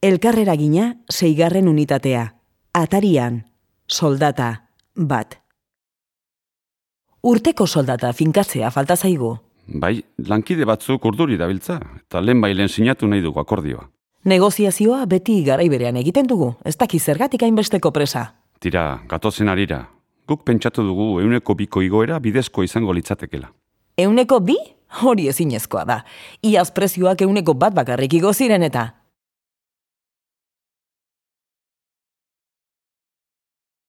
Elkarrera gina, zeigarren unitatea. Atarian, soldata, bat. Urteko soldata finkatzea falta zaigu. Bai, lankide batzuk urduri dabiltza, eta lehen bailen sinatu nahi dugu akordioa. Negoziazioa beti garaiberean egiten dugu, ez daki zergatik hainbesteko presa. Tira, gatozen arira. Guk pentsatu dugu euneko biko igoera bidezko izango litzatekela. Euneko bi? Hori ezinezkoa da. Iaz prezioak euneko bat bakarrik igo ziren eta.